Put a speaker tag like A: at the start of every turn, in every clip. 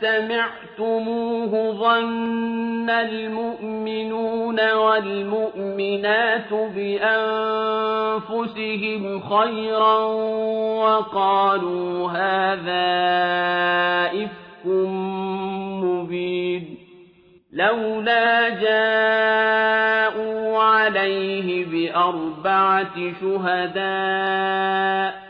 A: سمعتموه ظن المؤمنون والمؤمنات بأنفسهم خيرا وقالوا هذا إفك مبين لولا جاءوا عليه بأربعة شهداء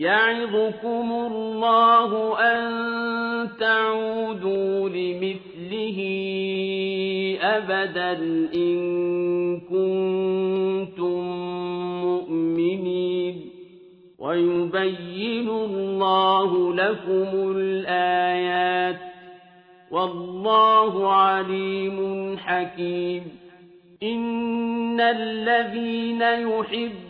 A: يعظكم الله أن تعودوا لمثله أبدا إن كنتم مؤمنين. ويبين الله لكم الآيات. والله عليم حكيم. إن الذين يحبون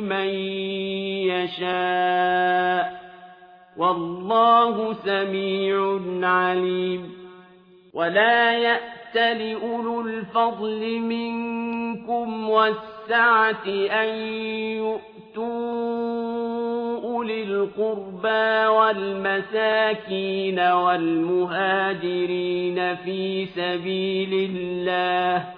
A: من يشاء والله سميع عليم ولا يأت لأولو الفضل منكم والسعة أن يؤتوا أولي القربى والمساكين والمهاجرين في سبيل الله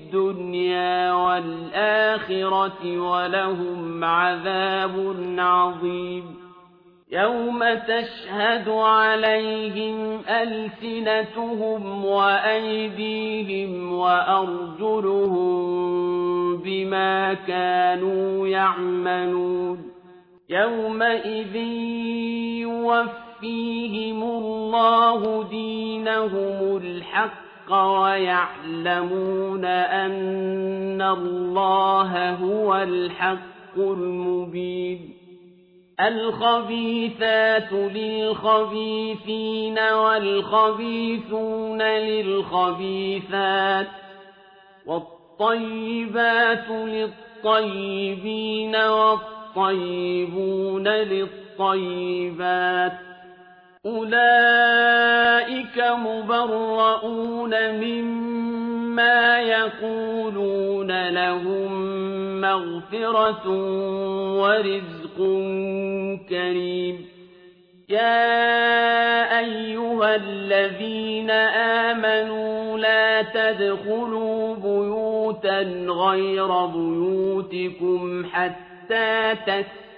A: والآخرة ولهم عذاب عظيم. يوم تشهد عليهم ألسنتهم وأيديهم وأرجلهم بما كانوا يعملون. يومئذ يوفيهم الله دينهم الحق ويعلمون أن الله هو الحق المبين. الخبيثات للخبيثين والخبيثون للخبيثات والطيبات للطيبين والطيبون للطيبات أولئك مبرؤون مما يقولون لهم مغفرة ورزق كريم يا أيها الذين آمنوا لا تدخلوا بيوتا غير بيوتكم حتى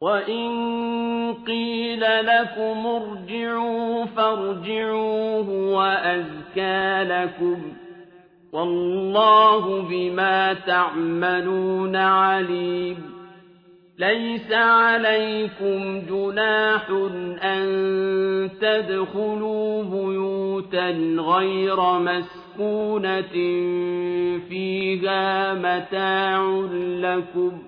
A: وإن قيل لكم ارجعوا فارجعوا هو أزكى لكم والله بما تعملون عليم. ليس عليكم جناح أن تدخلوا بيوتا غير مسكونة فيها متاع لكم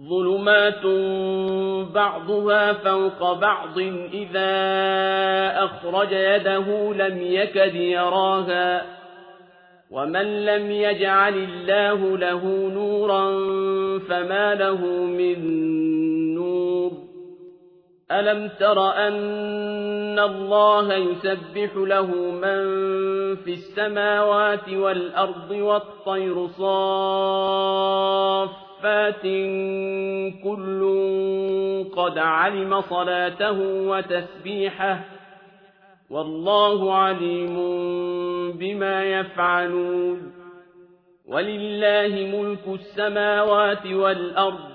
A: ظلمات بعضها فوق بعض إذا أخرج يده لم يكد يراها ومن لم يجعل الله له نورا فما له من نور ألم تر أن الله يسبح له من في السماوات والأرض والطير صافات كل قد علم صلاته وتسبيحه والله عليم بما يفعلون ولله ملك السماوات والأرض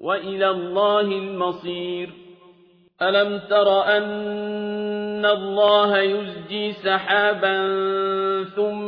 A: وإلى الله المصير ألم تر أن الله يزجي سحابا ثم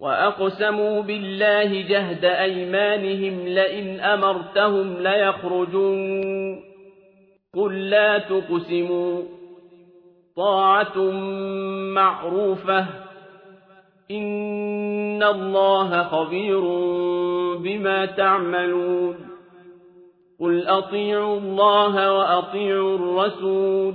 A: وأقسموا بالله جهد أيمانهم لئن أمرتهم ليخرجون قل لا تقسموا طاعة معروفة إن الله خبير بما تعملون قل أطيعوا الله وأطيعوا الرسول